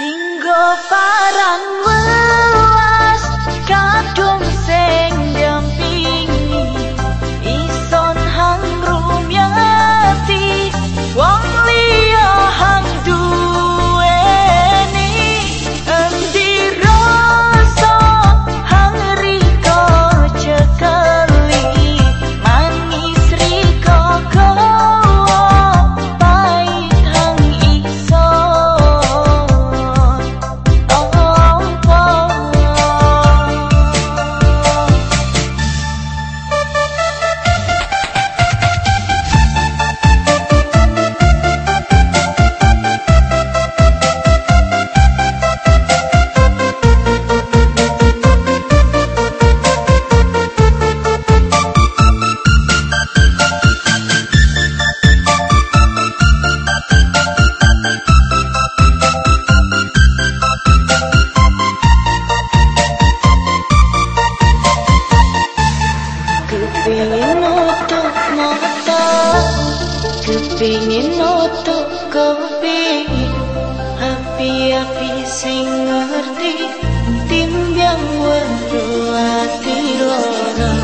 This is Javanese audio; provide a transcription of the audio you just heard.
Tinggo parang Minoto kowe api api sing ngerti tim yang ati tiroran.